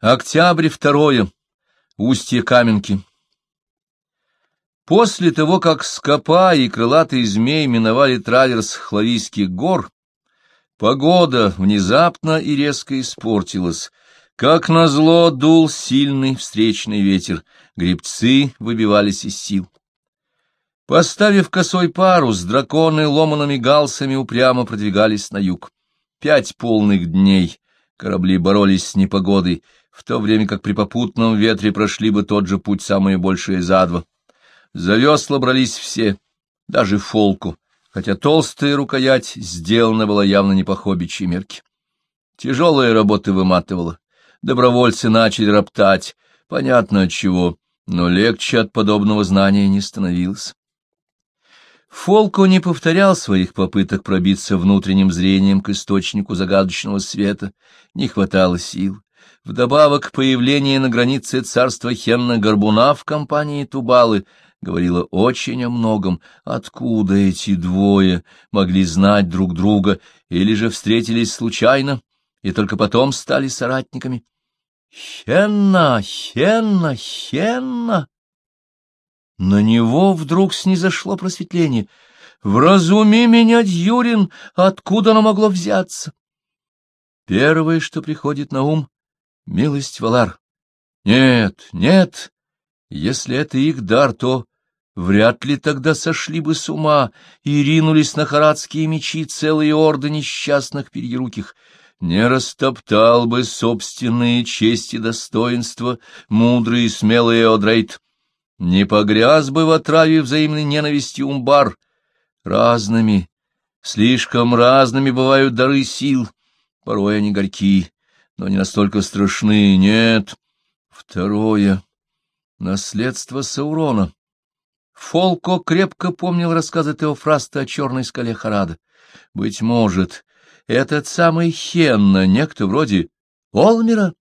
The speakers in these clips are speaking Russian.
Октябрь второе. Устье Каменки. После того, как скопа и крылатый змей миновали траверс Хлавийских гор, погода внезапно и резко испортилась. Как назло дул сильный встречный ветер, гребцы выбивались из сил. Поставив косой парус, драконы ломаными галсами упрямо продвигались на юг. Пять полных дней корабли боролись с непогодой, в то время как при попутном ветре прошли бы тот же путь самые большие за два. За весла брались все, даже фолку, хотя толстая рукоять сделана была явно не по хобичьей мерке. Тяжелая работа выматывала, добровольцы начали роптать, понятно от чего, но легче от подобного знания не становилось. Фолко не повторял своих попыток пробиться внутренним зрением к источнику загадочного света, не хватало сил. Вдобавок, появление на границе царства Хенна-Горбуна в компании Тубалы говорило очень о многом. Откуда эти двое могли знать друг друга, или же встретились случайно, и только потом стали соратниками? «Хенна! Хенна! Хенна!» На него вдруг снизошло просветление. «Вразуми меня, Дьюрин, откуда оно могло взяться?» Первое, что приходит на ум Милость Валар. Нет, нет, если это их дар, то вряд ли тогда сошли бы с ума и ринулись на харадские мечи целые орды несчастных перьеруких. Не растоптал бы собственные чести и достоинства мудрый и смелый Одрейт. Не погряз бы в отраве взаимной ненависти умбар. Разными, слишком разными бывают дары сил, порой они горьки но не настолько страшны, нет. Второе. Наследство Саурона. Фолко крепко помнил рассказы Теофраста о черной скале Харада. Быть может, этот самый Хенна, некто вроде Олмера,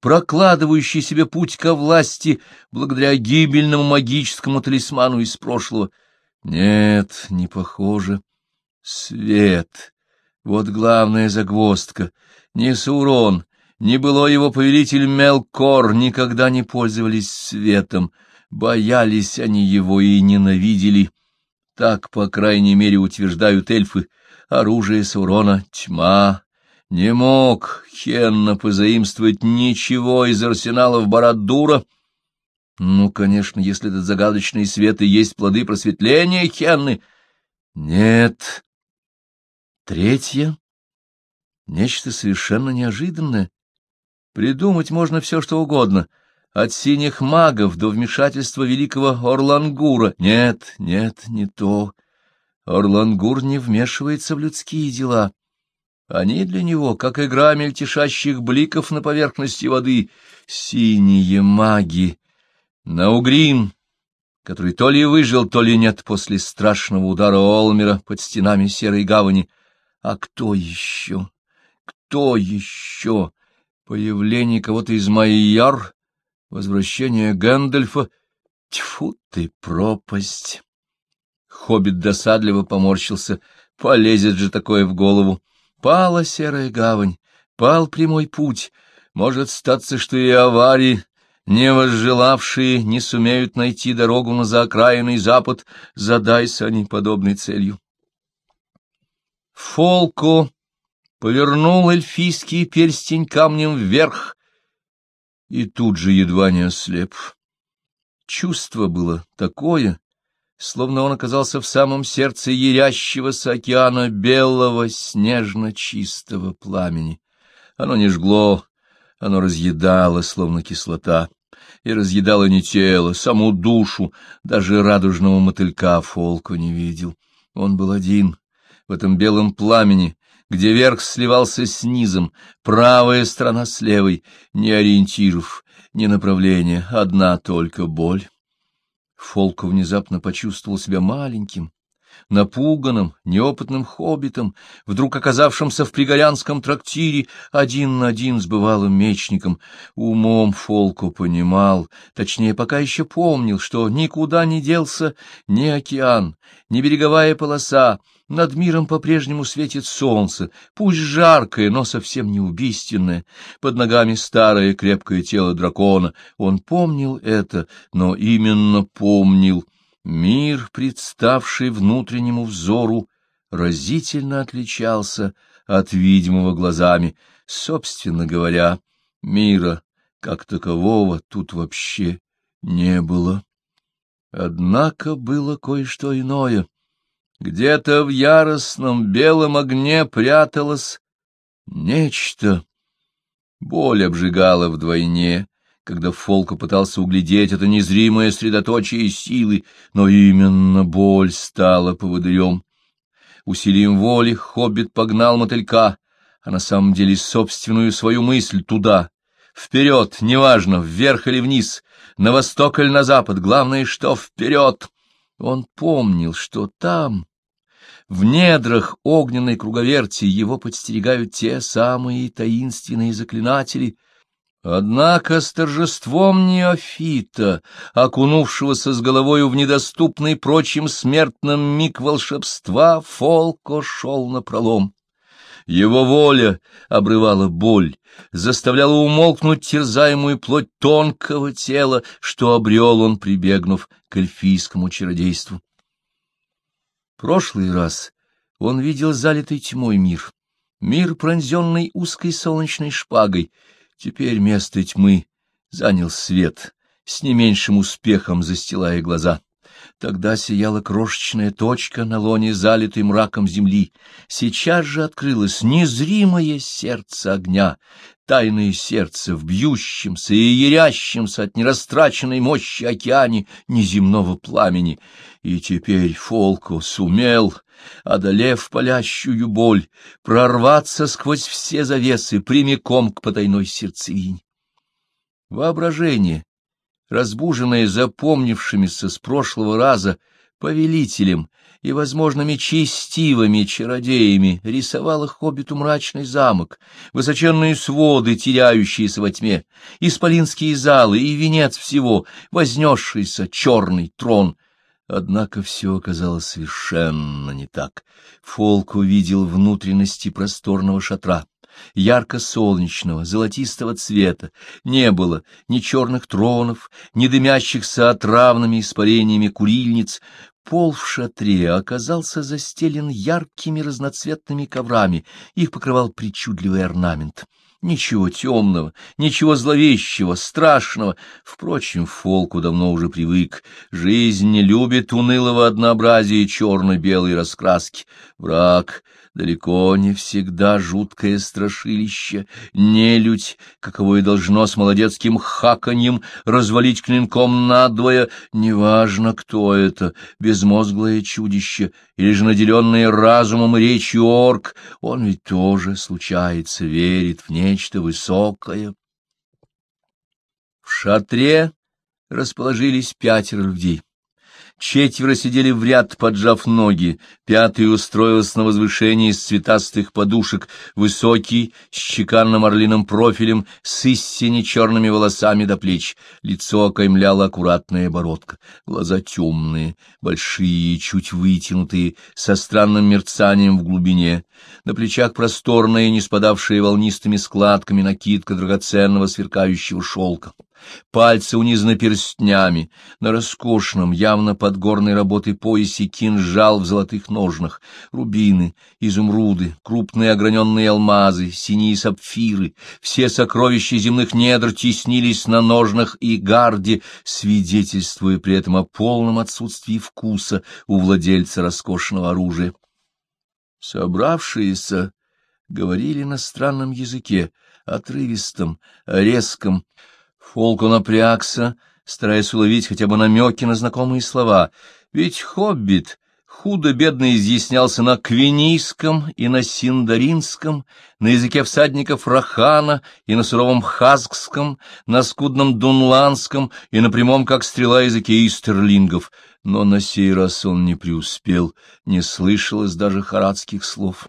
прокладывающий себе путь ко власти благодаря гибельному магическому талисману из прошлого. Нет, не похоже. Свет. Вот главная загвоздка. Не Саурон, ни было его повелитель Мелкор никогда не пользовались светом, боялись они его и ненавидели. Так, по крайней мере, утверждают эльфы. Оружие Саурона — тьма. Не мог Хенна позаимствовать ничего из арсеналов Барадура. Ну, конечно, если этот загадочный свет и есть плоды просветления Хенны. Нет. Третье. Нечто совершенно неожиданное. Придумать можно все, что угодно, от синих магов до вмешательства великого Орлангура. Нет, нет, не то. Орлангур не вмешивается в людские дела. Они для него, как игра мельтешащих бликов на поверхности воды, синие маги. Наугрин, который то ли выжил, то ли нет после страшного удара Олмера под стенами Серой Гавани. А кто еще? Кто еще? Появление кого-то из Майяр, возвращение Гэндальфа. Тьфу ты, пропасть! Хоббит досадливо поморщился. Полезет же такое в голову. Пала серая гавань, пал прямой путь. Может статься, что и аварии, не возжелавшие, не сумеют найти дорогу на заокраинный запад, задайся они подобной целью. Фолко повернул эльфийский перстень камнем вверх и тут же едва не ослеп. Чувство было такое, словно он оказался в самом сердце ярящегося океана белого снежно-чистого пламени. Оно не жгло, оно разъедало, словно кислота, и разъедало не тело, саму душу, даже радужного мотылька Фолку не видел. Он был один в этом белом пламени, где верх сливался с низом, правая сторона с левой, ни ориентиров, ни направления, одна только боль. Фолко внезапно почувствовал себя маленьким, напуганным, неопытным хоббитом, вдруг оказавшимся в пригорянском трактире один на один с бывалым мечником. Умом Фолку понимал, точнее, пока еще помнил, что никуда не делся ни океан, ни береговая полоса, над миром по-прежнему светит солнце, пусть жаркое, но совсем не убийственное. Под ногами старое крепкое тело дракона. Он помнил это, но именно помнил. Мир, представший внутреннему взору, разительно отличался от видимого глазами. Собственно говоря, мира как такового тут вообще не было. Однако было кое-что иное. Где-то в яростном белом огне пряталось нечто. Боль обжигала вдвойне, когда Фолка пытался углядеть это незримое средоточие силы, но именно боль стала поводырем. Усилием воли хоббит погнал мотылька, а на самом деле собственную свою мысль туда, вперед, неважно, вверх или вниз, на восток или на запад, главное, что вперед. Он помнил, что там, в недрах огненной круговерти, его подстерегают те самые таинственные заклинатели. Однако с торжеством неофита, окунувшегося с головою в недоступный прочим смертным миг волшебства, Фолко шел напролом. Его воля обрывала боль, заставляла умолкнуть терзаемую плоть тонкого тела, что обрел он, прибегнув к эльфийскому чародейству. Прошлый раз он видел залитый тьмой мир, мир, пронзенный узкой солнечной шпагой. Теперь место тьмы занял свет, с не меньшим успехом застилая глаза. Тогда сияла крошечная точка на лоне, залитой мраком земли. Сейчас же открылось незримое сердце огня, тайное сердце в бьющемся и ярящемся от нерастраченной мощи океане неземного пламени. И теперь Фолко сумел, одолев палящую боль, прорваться сквозь все завесы прямиком к потайной сердцевине. Воображение разбуженная запомнившимися с прошлого раза повелителем и возможными честивыми чародеями, рисовала хоббиту мрачный замок, высоченные своды, теряющиеся во тьме, исполинские залы и венец всего, вознесшийся черный трон. Однако все оказалось совершенно не так. Фолк увидел внутренности просторного шатра ярко-солнечного, золотистого цвета, не было ни черных тронов, ни дымящихся отравными испарениями курильниц. Пол в шатре оказался застелен яркими разноцветными коврами, их покрывал причудливый орнамент. Ничего темного, ничего зловещего, страшного. Впрочем, Фолку давно уже привык. Жизнь не любит унылого однообразия черно-белой раскраски. Враг далеко не всегда жуткое страшилище, нелюдь, каково и должно с молодецким хаканьем развалить клинком надвое, неважно, кто это, безмозглое чудище или же наделенное разумом и речью орк, он ведь тоже, случается, верит в нечто высокое. В шатре расположились пятеро людей. Четверо сидели в ряд, поджав ноги, пятый устроился на возвышении из цветастых подушек, высокий, с чеканным орлиным профилем, с истине черными волосами до плеч, лицо окаймляла аккуратная бородка, глаза темные, большие, чуть вытянутые, со странным мерцанием в глубине, на плечах просторная, не спадавшая волнистыми складками накидка драгоценного сверкающего шелка. Пальцы унизаны перстнями, на роскошном, явно подгорной работы поясе кинжал в золотых ножнах, рубины, изумруды, крупные ограненные алмазы, синие сапфиры, все сокровища земных недр теснились на ножнах и гарде, свидетельствуя при этом о полном отсутствии вкуса у владельца роскошного оружия. Собравшиеся говорили на странном языке, отрывистом, резком, Фолку напрягся, стараясь уловить хотя бы намеки на знакомые слова, ведь хоббит худо-бедно изъяснялся на квинийском и на синдаринском, на языке всадников Рахана и на суровом хазкском, на скудном дунландском и на прямом, как стрела, языке истерлингов, но на сей раз он не преуспел, не слышалось даже харадских слов.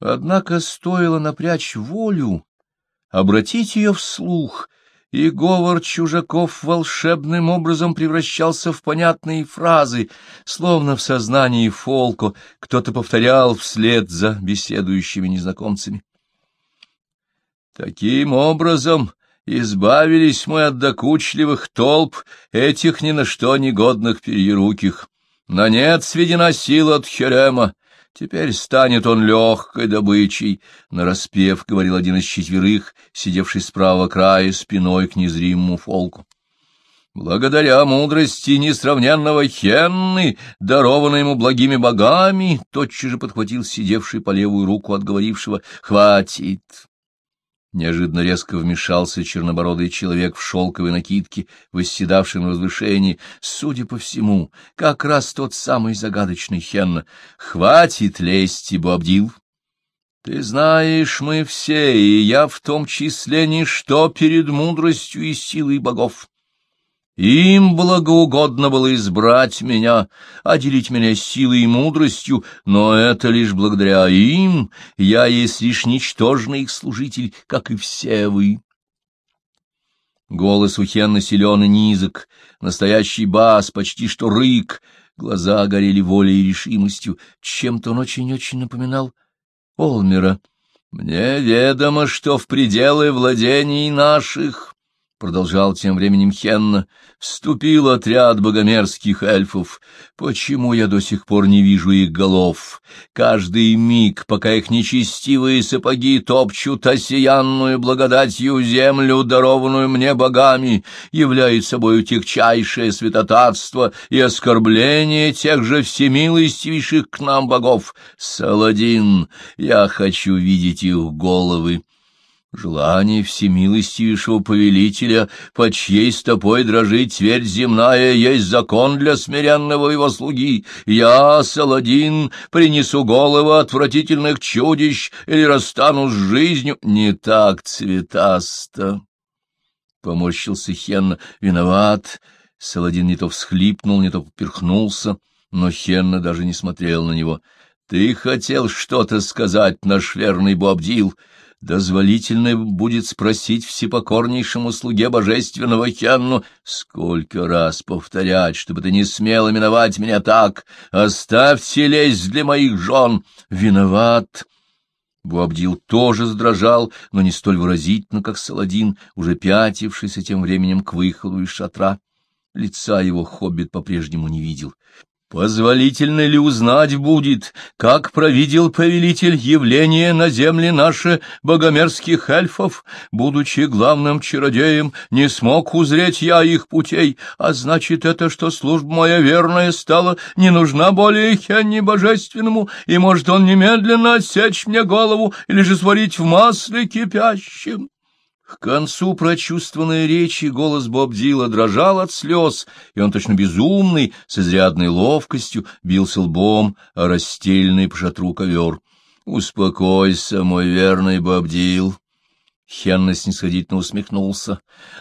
Однако стоило напрячь волю, обратить ее вслух — и говор чужаков волшебным образом превращался в понятные фразы, словно в сознании Фолко кто-то повторял вслед за беседующими незнакомцами. Таким образом избавились мы от докучливых толп этих ни на что негодных перьеруких. На нет сведена сила от Херема, Теперь станет он легкой добычей, — нараспев говорил один из четверых, сидевший справа края спиной к незримому фолку. Благодаря мудрости несравненного Хенны, дарованной ему благими богами, тотчас же подхватил сидевший по левую руку отговорившего «Хватит!» Неожиданно резко вмешался чернобородый человек в шелковой накидке, восседавший на возвышении. Судя по всему, как раз тот самый загадочный Хенна. «Хватит лезть, Бобдил!» «Ты знаешь, мы все, и я в том числе, ничто перед мудростью и силой богов. Им благоугодно было избрать меня, отделить меня силой и мудростью, но это лишь благодаря им, я есть лишь ничтожный их служитель, как и все вы. Голос у Хенна силен и низок, настоящий бас, почти что рык, глаза горели волей и решимостью, чем-то он очень-очень напоминал Олмера. «Мне ведомо, что в пределы владений наших...» — продолжал тем временем Хенна, — вступил отряд богомерзких эльфов. Почему я до сих пор не вижу их голов? Каждый миг, пока их нечестивые сапоги топчут осиянную благодатью землю, дарованную мне богами, являет собой утекчайшее святотатство и оскорбление тех же всемилостивейших к нам богов. Саладин, я хочу видеть их головы. Желание всемилостивейшего повелителя, под чьей стопой дрожит твердь земная, есть закон для смиренного его слуги. Я, Саладин, принесу голову отвратительных чудищ или расстану с жизнью. Не так цветасто. Поморщился Хенна. Виноват. Саладин не то всхлипнул, не то поперхнулся, но Хенна даже не смотрел на него. — Ты хотел что-то сказать, наш верный Бобдил? — дозволительно будет спросить всепокорнейшему слуге божественного Хенну, сколько раз повторять, чтобы ты не смел именовать меня так, оставьте лезть для моих жен, виноват». Буабдил тоже сдрожал, но не столь выразительно, как Саладин, уже пятившийся тем временем к выходу из шатра. Лица его хоббит по-прежнему не видел. Позволительно ли узнать будет, как провидел повелитель явление на земле наши богомерзких эльфов, будучи главным чародеем, не смог узреть я их путей, а значит это, что служба моя верная стала не нужна более Хенни божественному, и может он немедленно отсечь мне голову или же сварить в масле кипящем. К концу прочувствованной речи голос Бобдила дрожал от слез, и он точно безумный, с изрядной ловкостью, бился лбом о расстеленный по шатру ковер. — Успокойся, мой верный Бобдил. Хенна снисходительно усмехнулся.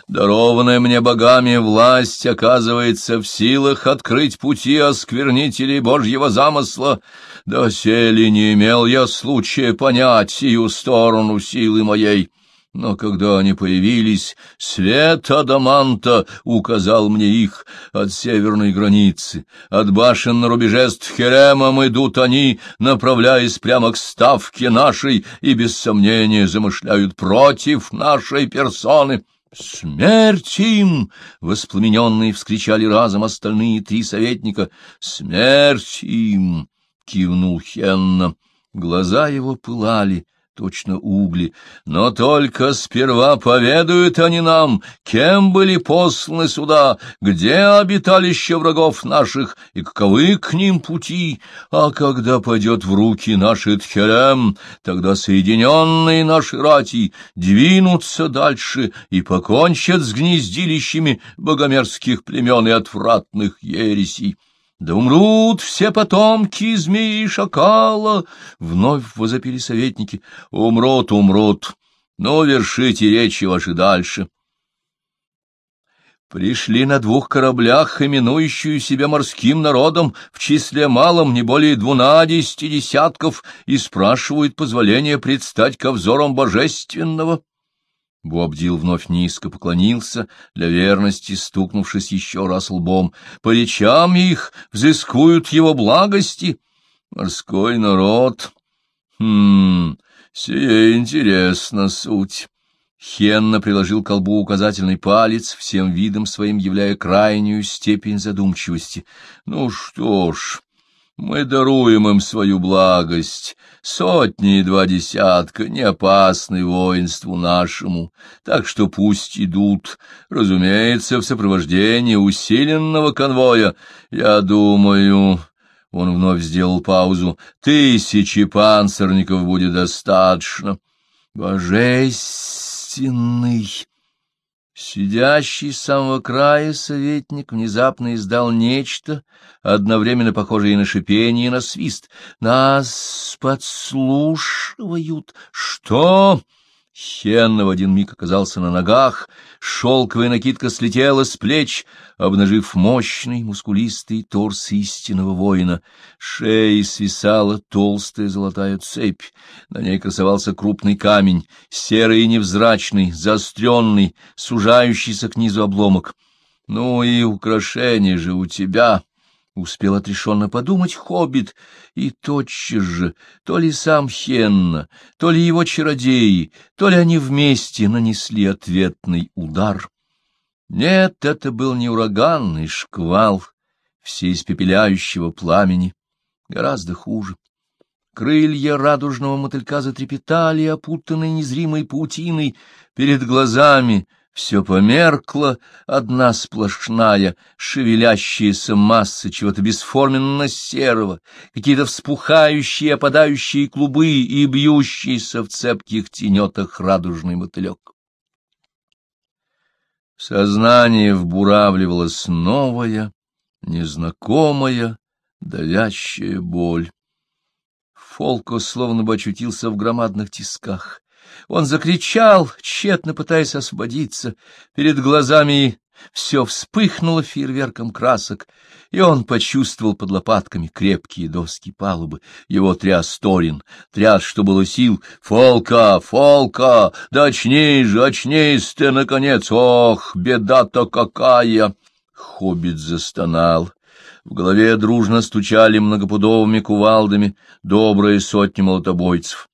«Дарованная мне богами власть оказывается в силах открыть пути осквернителей Божьего замысла. Доселе не имел я случая понять сию сторону силы моей». Но когда они появились, свет Адаманта указал мне их от северной границы. От башен на рубеже с Тхеремом идут они, направляясь прямо к ставке нашей, и без сомнения замышляют против нашей персоны. «Смерть им!» — воспламененные вскричали разом остальные три советника. «Смерть им!» — кивнул Хенна. Глаза его пылали точно угли, но только сперва поведают они нам, кем были посланы сюда, где обиталище врагов наших и каковы к ним пути, а когда пойдет в руки наши Тхерем, тогда соединенные наши рати двинутся дальше и покончат с гнездилищами богомерзких племен и отвратных ересей. Да умрут все потомки змеи и шакала! Вновь возопили советники. Умрут, умрут. Но вершите речи ваши дальше. Пришли на двух кораблях, именующую себя морским народом, в числе малом не более двунадесяти десятков, и спрашивают позволения предстать ко взорам божественного. Бобдил вновь низко поклонился, для верности стукнувшись еще раз лбом. По речам их взыскуют его благости. Морской народ. Хм, сие интересно суть. Хенна приложил к колбу указательный палец, всем видом своим являя крайнюю степень задумчивости. Ну что ж, мы даруем им свою благость, сотни и два десятка, не опасны воинству нашему, так что пусть идут, разумеется, в сопровождении усиленного конвоя. Я думаю, он вновь сделал паузу, тысячи панцирников будет достаточно. Божественный! Сидящий с самого края советник внезапно издал нечто, одновременно похожее и на шипение, и на свист. «Нас подслушивают! Что?» Хенна в один миг оказался на ногах, шелковая накидка слетела с плеч, обнажив мощный мускулистый торс истинного воина. Шеей свисала толстая золотая цепь, на ней красовался крупный камень, серый и невзрачный, заостренный, сужающийся к низу обломок. Ну и украшение же у тебя, Успел отрешенно подумать хоббит, и тотчас же то ли сам Хенна, то ли его чародеи, то ли они вместе нанесли ответный удар. Нет, это был не ураганный шквал всеиспепеляющего пламени, гораздо хуже. Крылья радужного мотылька затрепетали, опутанные незримой паутиной, перед глазами все померкло, одна сплошная, шевелящаяся масса чего-то бесформенно-серого, какие-то вспухающие, опадающие клубы и бьющиеся в цепких тенетах радужный мотылек. Сознание вбуравливалась новая, незнакомая, давящая боль. Фолко словно бы очутился в громадных тисках. Он закричал, тщетно пытаясь освободиться. Перед глазами все вспыхнуло фейерверком красок, и он почувствовал под лопатками крепкие доски палубы. Его тряс Торин, тряс, что было сил. «Фолка! Фолка! Да очнись же, очнись ты, наконец! Ох, беда-то какая!» Хоббит застонал. В голове дружно стучали многопудовыми кувалдами добрые сотни молотобойцев.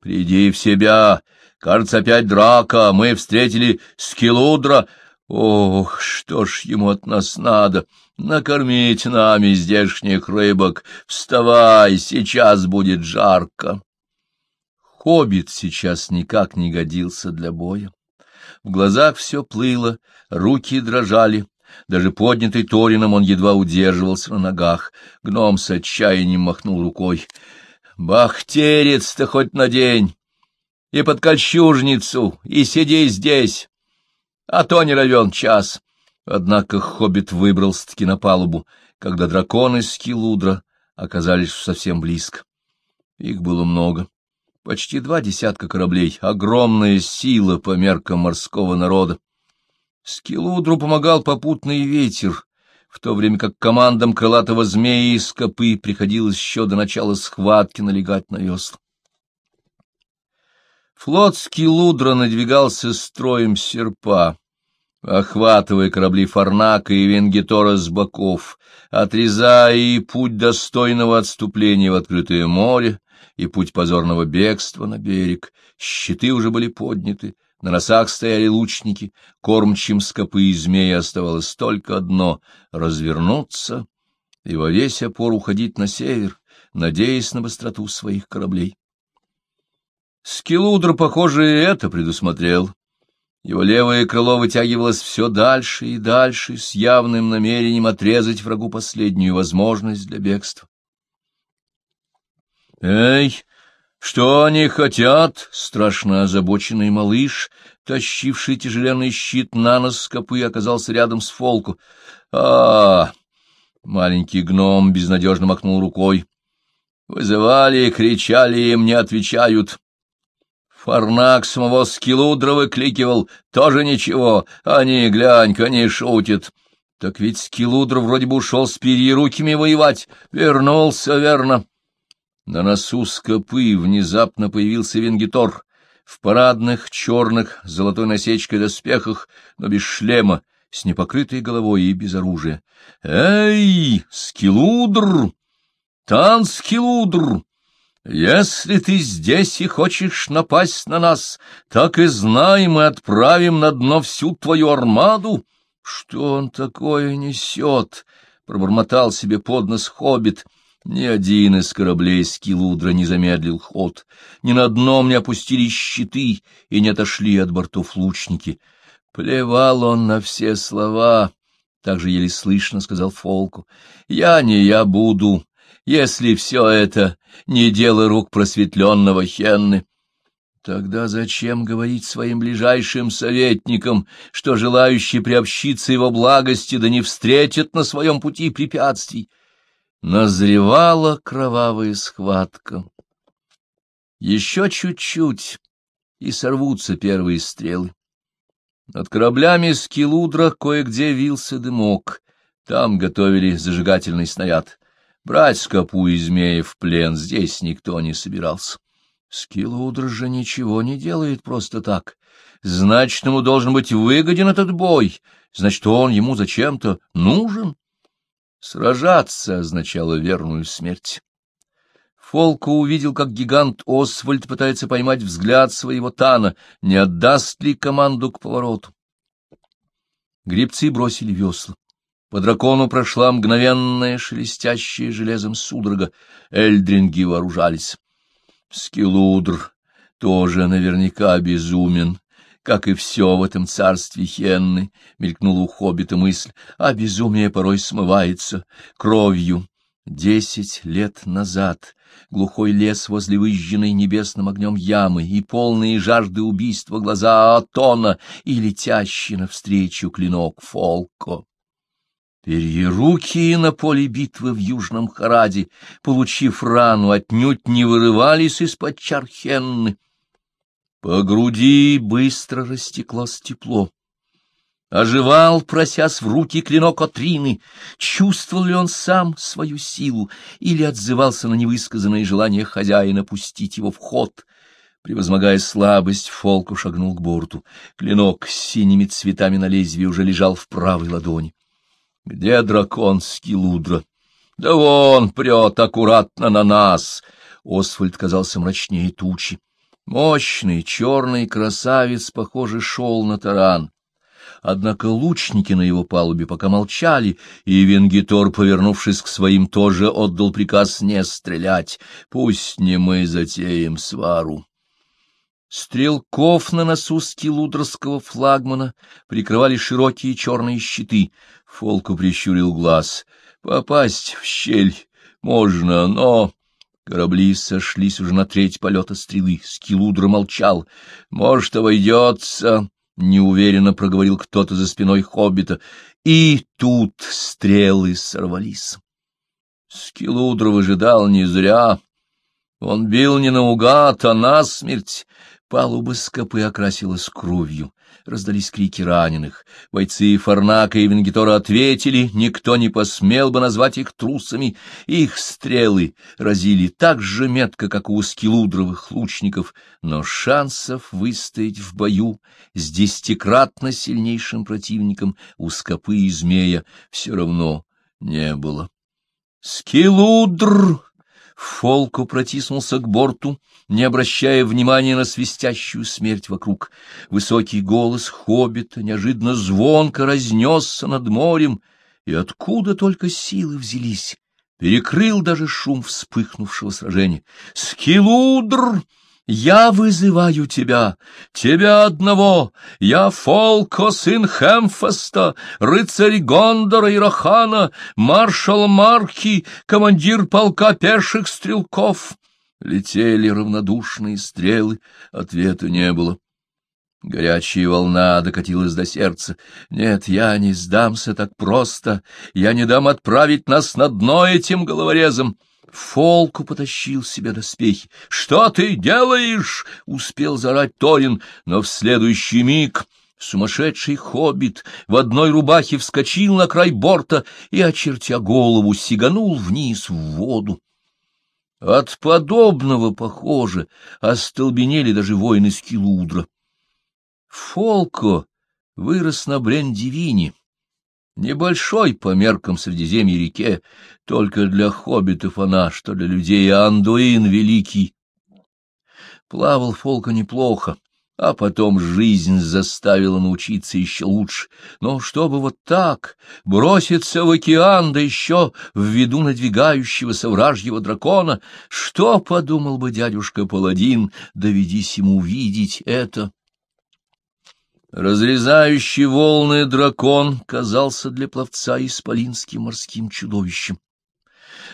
Приди в себя. Кажется, опять драка. Мы встретили Скилудра. Ох, что ж ему от нас надо? Накормить нами здешних рыбок. Вставай, сейчас будет жарко. Хоббит сейчас никак не годился для боя. В глазах все плыло, руки дрожали. Даже поднятый Торином он едва удерживался на ногах. Гном с отчаянием махнул рукой. Бахтерец-то хоть на день, и под кольчужницу, и сиди здесь, а то не равен час. Однако хоббит выбрался-таки на палубу, когда драконы с Килудра оказались совсем близко. Их было много. Почти два десятка кораблей, огромная сила по меркам морского народа. Скилудру помогал попутный ветер, в то время как командам крылатого змея и скопы приходилось еще до начала схватки налегать на весла. Флотский лудро надвигался строем серпа, охватывая корабли Фарнака и Венгитора с боков, отрезая и путь достойного отступления в открытое море, и путь позорного бегства на берег. Щиты уже были подняты, на носах стояли лучники, кормчим скопы и змеи оставалось только одно — развернуться и во весь опор уходить на север, надеясь на быстроту своих кораблей. Скилудр, похоже, и это предусмотрел. Его левое крыло вытягивалось все дальше и дальше, с явным намерением отрезать врагу последнюю возможность для бегства. «Эй, что они хотят? Страшно озабоченный малыш, тащивший тяжеленный щит на нос скопы, оказался рядом с Фолку. А, Маленький гном безнадежно махнул рукой. Вызывали, кричали, им не отвечают. Фарнак самого Скилудра выкликивал, тоже ничего, они, глянь-ка, не шутят. Так ведь Скилудр вроде бы ушел с перьерукими воевать, вернулся, верно. На носу скопы внезапно появился Венгитор в парадных черных золотой насечкой доспехах, но без шлема, с непокрытой головой и без оружия. «Эй, Скилудр! Танскилудр! Если ты здесь и хочешь напасть на нас, так и знай, мы отправим на дно всю твою армаду!» «Что он такое несет?» — пробормотал себе под нос хоббит — ни один из кораблей Скилудра не замедлил ход, ни на дном не опустились щиты и не отошли от бортов лучники. Плевал он на все слова, так же еле слышно сказал Фолку. «Я не я буду, если все это не дело рук просветленного Хенны». Тогда зачем говорить своим ближайшим советникам, что желающие приобщиться его благости да не встретят на своем пути препятствий? Назревала кровавая схватка. Еще чуть-чуть, и сорвутся первые стрелы. Над кораблями Скилудра кое-где вился дымок. Там готовили зажигательный снаряд. Брать скопу и змея в плен здесь никто не собирался. Скилудр же ничего не делает просто так. Значит, ему должен быть выгоден этот бой. Значит, он ему зачем-то нужен. Сражаться означало верную смерть. Фолко увидел, как гигант Освальд пытается поймать взгляд своего Тана, не отдаст ли команду к повороту. Гребцы бросили весла. По дракону прошла мгновенная шелестящая железом судорога. Эльдринги вооружались. Скилудр тоже наверняка безумен как и все в этом царстве Хенны, — мелькнула у хоббита мысль, — а безумие порой смывается кровью. Десять лет назад глухой лес возле выжженной небесным огнем ямы и полные жажды убийства глаза Атона и летящий навстречу клинок Фолко. Перьерукие на поле битвы в Южном Хараде, получив рану, отнюдь не вырывались из-под чар Хенны. По груди быстро растеклось тепло. Оживал, просясь в руки клинок Отрины, чувствовал ли он сам свою силу или отзывался на невысказанное желание хозяина пустить его в ход. Превозмогая слабость, Фолку шагнул к борту. Клинок с синими цветами на лезвии уже лежал в правой ладони. — Где дракон Скилудра? — Да вон прет аккуратно на нас! Освальд казался мрачнее тучи. Мощный черный красавец, похоже, шел на таран. Однако лучники на его палубе пока молчали, и Венгитор, повернувшись к своим, тоже отдал приказ не стрелять. Пусть не мы затеем свару. Стрелков на носу скилудрского флагмана прикрывали широкие черные щиты. Фолку прищурил глаз. Попасть в щель можно, но... Корабли сошлись уже на треть полета стрелы. Скилудра молчал. «Может, обойдется», — неуверенно проговорил кто-то за спиной хоббита. И тут стрелы сорвались. Скилудра выжидал не зря. Он бил не наугад, а насмерть. Палуба скопы окрасилась кровью. Раздались крики раненых. Бойцы Фарнака и Венгитора ответили, никто не посмел бы назвать их трусами. Их стрелы разили так же метко, как у скилудровых лучников, но шансов выстоять в бою с десятикратно сильнейшим противником у скопы и змея все равно не было. «Скилудр!» Фолку протиснулся к борту, не обращая внимания на свистящую смерть вокруг. Высокий голос хоббита неожиданно звонко разнесся над морем, и откуда только силы взялись, перекрыл даже шум вспыхнувшего сражения. «Скилудр!» Я вызываю тебя, тебя одного, я Фолко, сын Хемфеста, рыцарь Гондора и Рахана, маршал Марки, командир полка пеших стрелков. Летели равнодушные стрелы, ответа не было. Горячая волна докатилась до сердца. Нет, я не сдамся так просто. Я не дам отправить нас на дно этим головорезом. Фолку потащил себе доспехи. — Что ты делаешь? — успел зарать Торин, но в следующий миг сумасшедший хоббит в одной рубахе вскочил на край борта и, очертя голову, сиганул вниз в воду. От подобного, похоже, остолбенели даже воины Скилудра. Фолко вырос на Брендивине, небольшой по меркам Средиземья реке, только для хоббитов она, что для людей Андуин великий. Плавал Фолко неплохо, а потом жизнь заставила научиться еще лучше. Но чтобы вот так броситься в океан, да еще в виду надвигающегося вражьего дракона, что подумал бы дядюшка Паладин, доведись ему увидеть это? Разрезающий волны дракон казался для пловца исполинским морским чудовищем.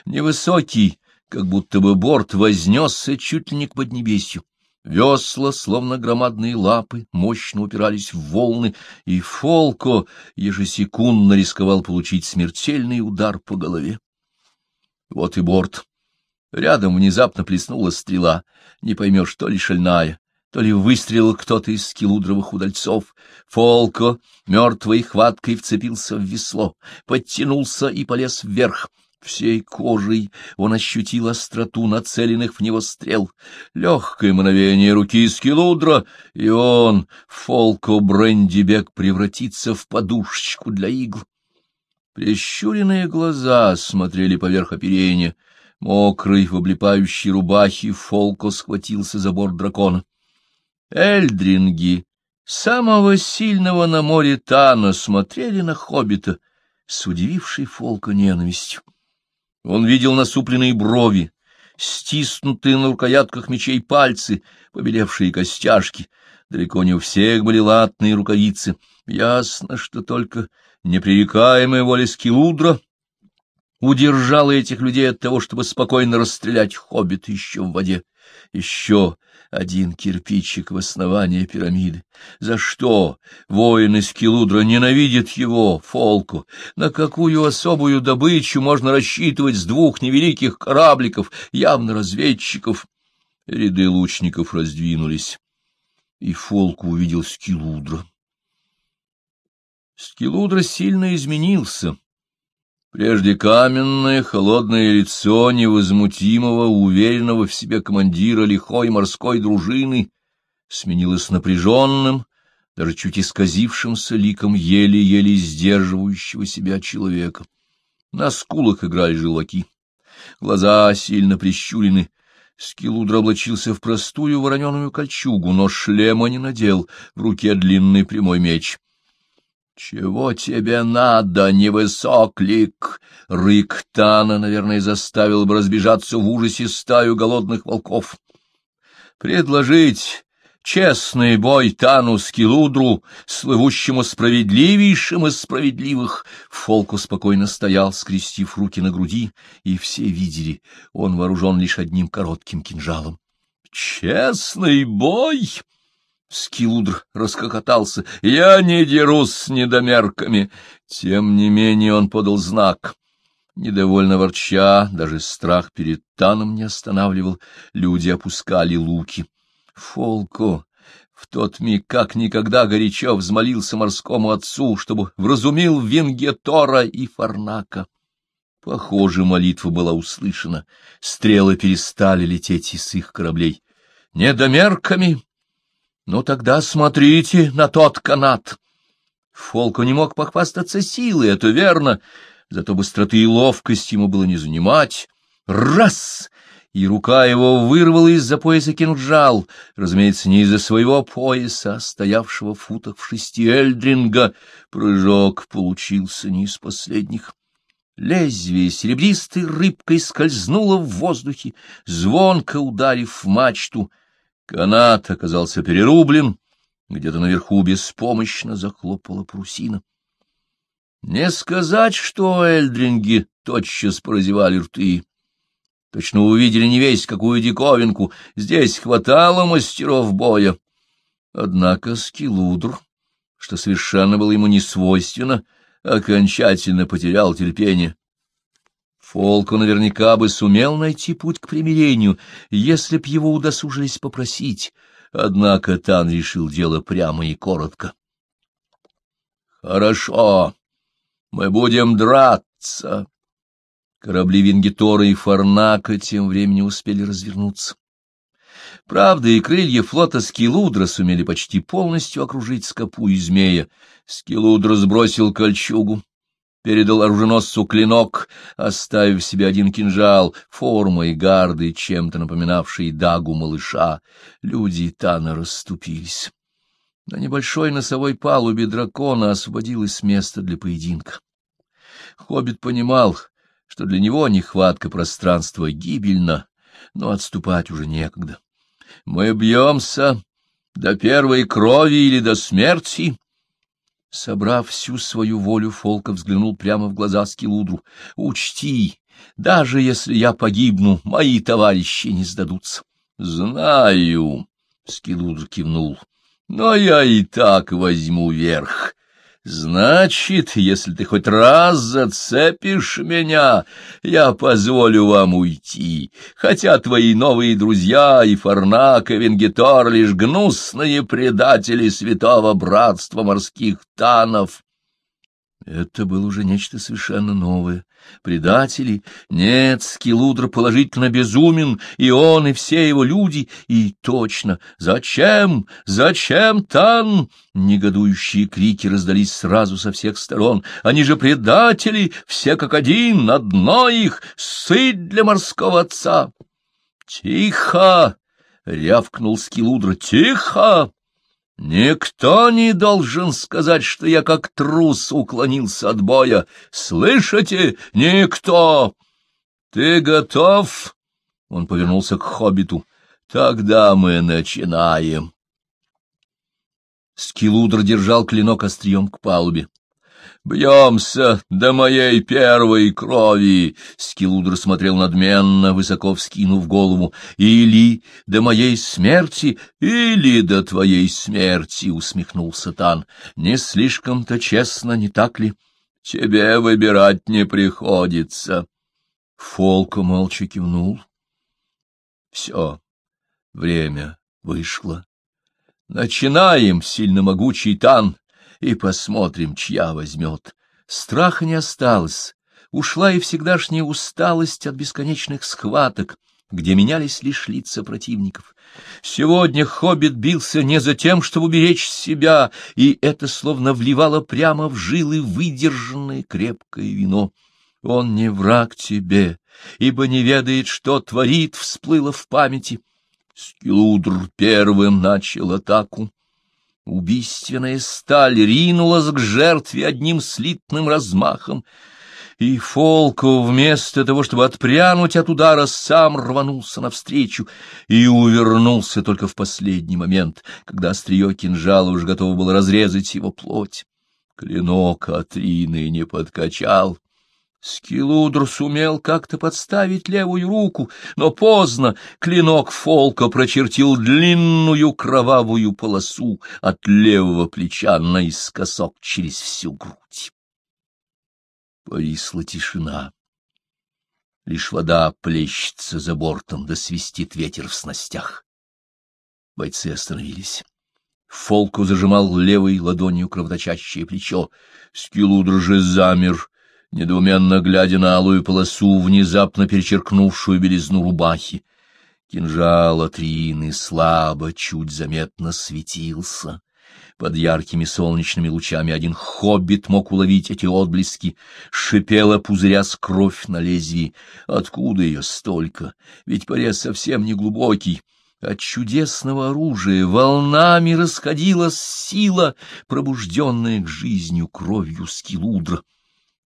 Невысокий, как будто бы борт вознесся чуть ли не к поднебесью. Весла, словно громадные лапы, мощно упирались в волны, и Фолко ежесекундно рисковал получить смертельный удар по голове. Вот и борт. Рядом внезапно плеснула стрела, не поймешь, то ли шальная, то ли выстрелил кто-то из скилудровых удальцов. Фолко мертвой хваткой вцепился в весло, подтянулся и полез вверх. Всей кожей он ощутил остроту нацеленных в него стрел. Легкое мгновение руки скилудра, и он, Фолко Брендибек, превратится в подушечку для игл. Прищуренные глаза смотрели поверх оперения. Мокрый, в облепающей рубахе, Фолко схватился за борт дракона. Эльдринги, самого сильного на море Тана, смотрели на хоббита с удивившей Фолка ненавистью. Он видел насупленные брови, стиснутые на рукоятках мечей пальцы, побелевшие костяшки. Далеко не у всех были латные рукавицы. Ясно, что только непререкаемая воля Скилудра удержала этих людей от того, чтобы спокойно расстрелять хоббита еще в воде. Еще один кирпичик в основании пирамиды. За что воины Скилудра ненавидят его, Фолку? На какую особую добычу можно рассчитывать с двух невеликих корабликов, явно разведчиков? Ряды лучников раздвинулись, и Фолку увидел Скилудра. Скилудра сильно изменился. Прежде каменное, холодное лицо невозмутимого, уверенного в себе командира лихой морской дружины сменилось напряженным, даже чуть исказившимся ликом еле-еле сдерживающего себя человека. На скулах играли желваки, глаза сильно прищурены. Скилудр облачился в простую вороненую кольчугу, но шлема не надел, в руке длинный прямой меч. — Чего тебе надо, невысоклик? Рык Тана, наверное, заставил бы разбежаться в ужасе стаю голодных волков. — Предложить честный бой Тану Скилудру, слывущему справедливейшим из справедливых. Фолку спокойно стоял, скрестив руки на груди, и все видели, он вооружен лишь одним коротким кинжалом. — Честный бой! Скилудр раскокотался. «Я не дерусь с недомерками!» Тем не менее он подал знак. Недовольно ворча, даже страх перед Таном не останавливал, люди опускали луки. Фолко в тот миг как никогда горячо взмолился морскому отцу, чтобы вразумил Вингетора и Фарнака. Похоже, молитва была услышана. Стрелы перестали лететь из их кораблей. «Недомерками!» Ну тогда смотрите на тот канат. Фолко не мог похвастаться силой, это верно, зато быстроты и ловкость ему было не занимать. Раз! И рука его вырвала из-за пояса кинжал, разумеется, не из-за своего пояса, а стоявшего в футах в шести Эльдринга. Прыжок получился не из последних. Лезвие серебристой рыбкой скользнуло в воздухе, звонко ударив в мачту — Канат оказался перерублен, где-то наверху беспомощно захлопала парусина. Не сказать, что эльдринги тотчас прозевали рты. Точно увидели не весь какую диковинку, здесь хватало мастеров боя. Однако Скилудр, что совершенно было ему не свойственно, окончательно потерял терпение. Фолку наверняка бы сумел найти путь к примирению, если б его удосужились попросить, однако Тан решил дело прямо и коротко. — Хорошо, мы будем драться. Корабли Венгитора и Фарнака тем временем успели развернуться. Правда, и крылья флота Скилудра сумели почти полностью окружить скопу и змея. Скилудр сбросил кольчугу, передал оруженосцу клинок, оставив себе один кинжал, формой гарды, чем-то напоминавший дагу малыша. Люди Тана расступились. На небольшой носовой палубе дракона освободилось место для поединка. Хоббит понимал, что для него нехватка пространства гибельна, но отступать уже некогда. Мы бьемся до первой крови или до смерти. Собрав всю свою волю, Фолка взглянул прямо в глаза Скилудру. Учти, даже если я погибну, мои товарищи не сдадутся. Знаю, Скилудр кивнул, но я и так возьму верх. Значит, если ты хоть раз зацепишь меня, я позволю вам уйти, хотя твои новые друзья и Фарнак, и Венгитор — лишь гнусные предатели святого братства морских танов. Это было уже нечто совершенно новое. Предатели? Нет, Скилудр положительно безумен, и он, и все его люди. И точно. Зачем? Зачем, Тан? Негодующие крики раздались сразу со всех сторон. Они же предатели, все как один, на дно их, сыть для морского отца. Тихо! — рявкнул Скилудр. Тихо! Никто не должен сказать, что я как трус уклонился от боя. Слышите? Никто! Ты готов? Он повернулся к хоббиту. Тогда мы начинаем. Скилудр держал клинок острием к палубе. «Бьемся до моей первой крови!» Скилудр смотрел надменно, высоко вскинув голову. «Или до моей смерти, или до твоей смерти!» — усмехнулся Тан. «Не слишком-то честно, не так ли? Тебе выбирать не приходится!» Фолка молча кивнул. «Все, время вышло. Начинаем, сильно могучий Тан!» И посмотрим, чья возьмет. Страха не осталось, ушла и всегдашняя усталость от бесконечных схваток, где менялись лишь лица противников. Сегодня хоббит бился не за тем, чтобы уберечь себя, и это словно вливало прямо в жилы выдержанное крепкое вино. Он не враг тебе, ибо не ведает, что творит, всплыло в памяти. Скилудр первым начал атаку. Убийственная сталь ринулась к жертве одним слитным размахом, и Фолко, вместо того, чтобы отпрянуть от удара, сам рванулся навстречу и увернулся только в последний момент, когда острие кинжала уже готово было разрезать его плоть. Клинок Атрины не подкачал, Скилудр сумел как-то подставить левую руку, но поздно клинок Фолка прочертил длинную кровавую полосу от левого плеча наискосок через всю грудь. Повисла тишина. Лишь вода плещется за бортом, да свистит ветер в снастях. Бойцы остановились. Фолку зажимал левой ладонью кровоточащее плечо. Скилудр же замер, недоуменно глядя на алую полосу, внезапно перечеркнувшую белизну рубахи. Кинжал Атрины слабо, чуть заметно светился. Под яркими солнечными лучами один хоббит мог уловить эти отблески. Шипела, пузырясь кровь на лезвии. Откуда ее столько? Ведь порез совсем не глубокий. От чудесного оружия волнами расходилась сила, пробужденная к жизнью кровью скилудра.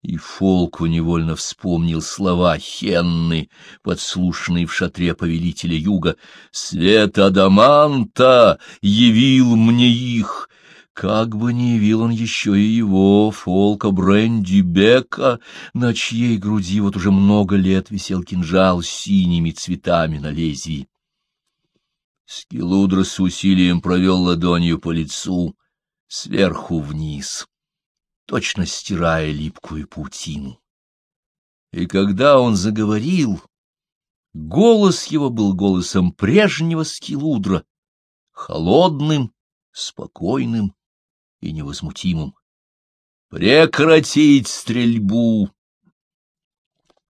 И Фолку невольно вспомнил слова Хенны, подслушанные в шатре повелителя юга. «Свет Адаманта явил мне их!» Как бы не явил он еще и его, Фолка Бренди Бека, на чьей груди вот уже много лет висел кинжал с синими цветами на лезвии. Скилудра с усилием провел ладонью по лицу, сверху вниз, точно стирая липкую паутину. И когда он заговорил, голос его был голосом прежнего Скилудра, холодным, спокойным и невозмутимым. «Прекратить стрельбу!»